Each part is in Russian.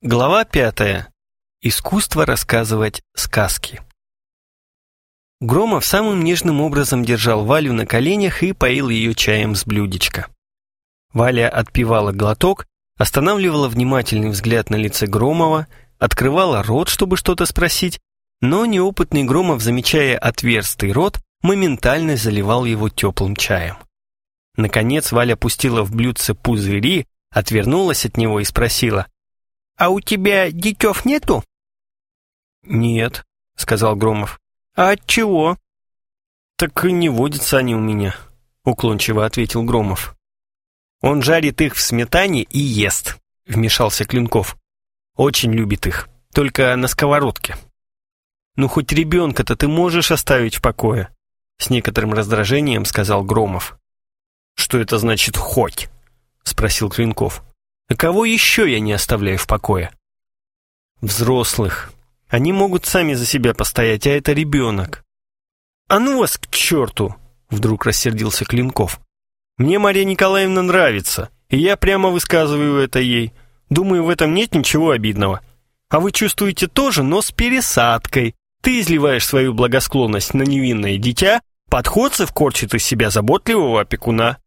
Глава пятая. Искусство рассказывать сказки. Громов самым нежным образом держал Валю на коленях и поил ее чаем с блюдечка. Валя отпивала глоток, останавливала внимательный взгляд на лице Громова, открывала рот, чтобы что-то спросить, но неопытный Громов, замечая отверстый рот, моментально заливал его теплым чаем. Наконец Валя пустила в блюдце пузыри, отвернулась от него и спросила – «А у тебя детев нету?» «Нет», — сказал Громов. «А от чего?» «Так не водятся они у меня», — уклончиво ответил Громов. «Он жарит их в сметане и ест», — вмешался Клинков. «Очень любит их, только на сковородке». «Ну, хоть ребенка-то ты можешь оставить в покое?» С некоторым раздражением сказал Громов. «Что это значит «хоть»?» — спросил Клинков. А кого еще я не оставляю в покое? Взрослых. Они могут сами за себя постоять, а это ребенок. А ну вас к черту! Вдруг рассердился Клинков. Мне Мария Николаевна нравится, и я прямо высказываю это ей. Думаю, в этом нет ничего обидного. А вы чувствуете тоже, но с пересадкой. Ты изливаешь свою благосклонность на невинное дитя, подходцев корчит из себя заботливого опекуна.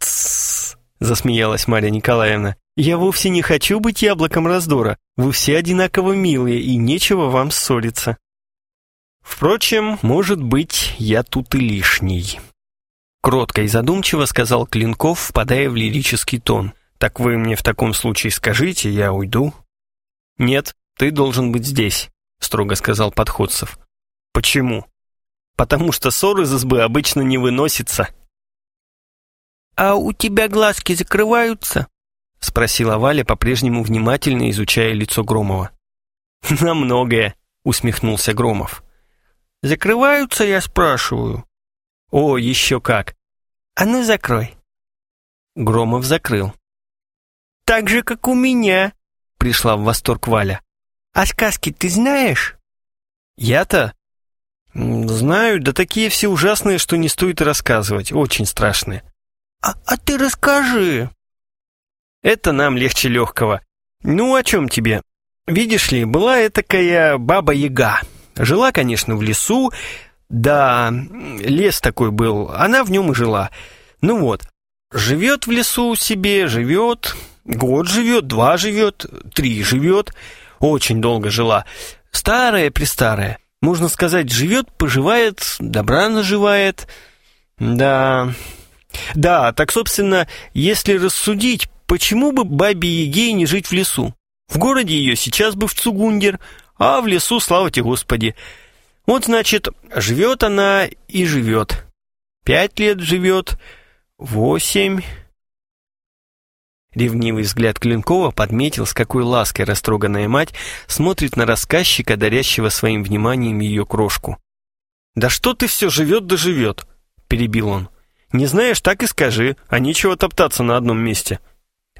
Тссс, засмеялась Мария Николаевна. «Я вовсе не хочу быть яблоком раздора. Вы все одинаково милые, и нечего вам ссориться». «Впрочем, может быть, я тут и лишний». Кротко и задумчиво сказал Клинков, впадая в лирический тон. «Так вы мне в таком случае скажите, я уйду». «Нет, ты должен быть здесь», — строго сказал Подходцев. «Почему?» «Потому что ссор из избы обычно не выносится». «А у тебя глазки закрываются?» — спросила Валя, по-прежнему внимательно изучая лицо Громова. «На многое», — усмехнулся Громов. «Закрываются, я спрашиваю?» «О, еще как!» «А ну, закрой!» Громов закрыл. «Так же, как у меня!» — пришла в восторг Валя. «А сказки ты знаешь?» «Я-то?» «Знаю, да такие все ужасные, что не стоит рассказывать, очень страшные». «А, а ты расскажи!» Это нам легче легкого. Ну, о чем тебе? Видишь ли, была этакая баба-яга. Жила, конечно, в лесу. Да, лес такой был, она в нем и жила. Ну вот, живет в лесу себе, живет, год живет, два живет, три живет. Очень долго жила. Старая-престарая. Можно сказать, живет, поживает, добра наживает. Да... Да, так, собственно, если рассудить, Почему бы бабе Егей не жить в лесу? В городе ее сейчас бы в Цугундер, а в лесу, слава тебе Господи. Вот, значит, живет она и живет. Пять лет живет, восемь... Ревнивый взгляд Клинкова подметил, с какой лаской растроганная мать смотрит на рассказчика, дарящего своим вниманием ее крошку. «Да что ты все живет да живет!» — перебил он. «Не знаешь, так и скажи, а нечего топтаться на одном месте».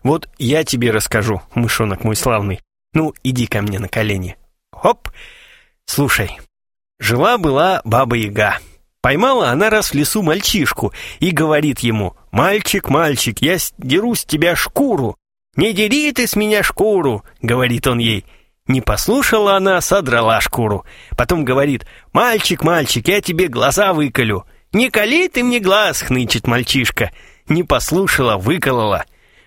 Вот я тебе расскажу, мышонок мой славный. Ну, иди ко мне на колени. Хоп! Слушай, жила-была баба-яга. Поймала она раз в лесу мальчишку и говорит ему, «Мальчик, мальчик, я деру с тебя шкуру». «Не дери ты с меня шкуру», — говорит он ей. Не послушала она, содрала шкуру. Потом говорит, «Мальчик, мальчик, я тебе глаза выколю». «Не коли ты мне глаз», — хнычет мальчишка. Не послушала, выколола.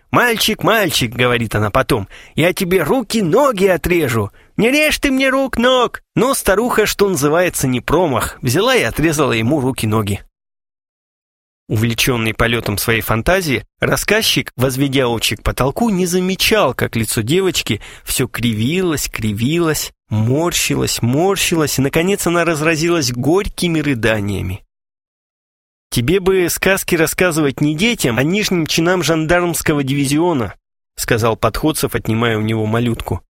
«Мальчик, мальчик», — говорит она потом, — «я тебе руки-ноги отрежу». «Не режь ты мне рук-ног!» Но старуха, что называется, не промах, взяла и отрезала ему руки-ноги. Увлеченный полетом своей фантазии, рассказчик, возведя очи к потолку, не замечал, как лицо девочки все кривилось, кривилось, морщилось, морщилось, и, наконец, она разразилась горькими рыданиями. «Тебе бы сказки рассказывать не детям, а нижним чинам жандармского дивизиона», сказал Подходцев, отнимая у него малютку.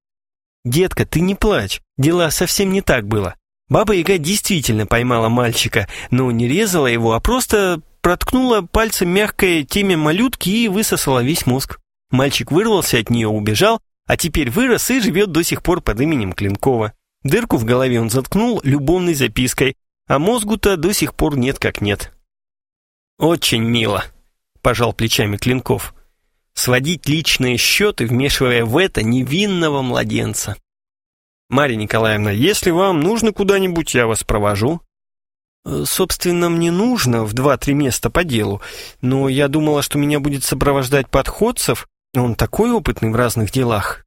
«Детка, ты не плачь, дела совсем не так было. Баба-яга действительно поймала мальчика, но не резала его, а просто проткнула пальцем мягкое темя малютки и высосала весь мозг. Мальчик вырвался от нее, убежал, а теперь вырос и живет до сих пор под именем Клинкова. Дырку в голове он заткнул любовной запиской, а мозгу-то до сих пор нет как нет. «Очень мило», — пожал плечами Клинков. сводить личные счеты, вмешивая в это невинного младенца. «Марья Николаевна, если вам нужно куда-нибудь, я вас провожу». «Э, «Собственно, мне нужно в два-три места по делу, но я думала, что меня будет сопровождать подходцев, он такой опытный в разных делах».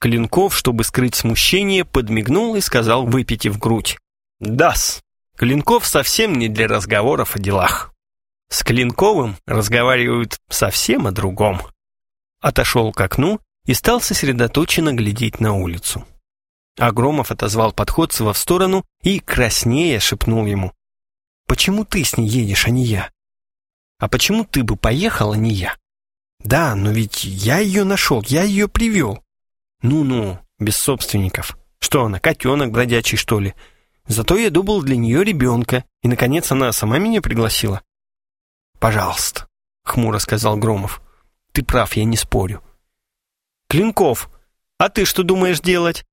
Клинков, чтобы скрыть смущение, подмигнул и сказал, выпитив грудь. «Дас, Клинков совсем не для разговоров о делах. С Клинковым разговаривают совсем о другом». Отошел к окну и стал сосредоточенно глядеть на улицу. Агромов отозвал Подходцева в сторону и, краснея, шепнул ему. «Почему ты с ней едешь, а не я?» «А почему ты бы поехал, а не я?» «Да, но ведь я ее нашел, я ее привел». «Ну-ну, без собственников. Что она, котенок бродячий, что ли?» Зато я добыл для нее ребенка, и, наконец, она сама меня пригласила. «Пожалуйста», — хмуро сказал Громов. «Ты прав, я не спорю. Клинков, а ты что думаешь делать?»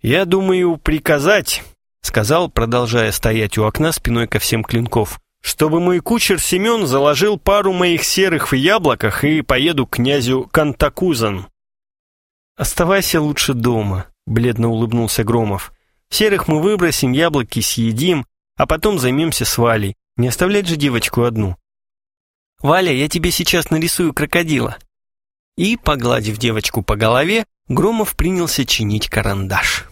«Я думаю приказать», — сказал, продолжая стоять у окна спиной ко всем Клинков, «чтобы мой кучер Семен заложил пару моих серых в яблоках и поеду к князю Кантакузан». «Оставайся лучше дома», — бледно улыбнулся Громов. «Серых мы выбросим, яблоки съедим, а потом займемся с Валей. Не оставлять же девочку одну». «Валя, я тебе сейчас нарисую крокодила», и, погладив девочку по голове, Громов принялся чинить карандаш.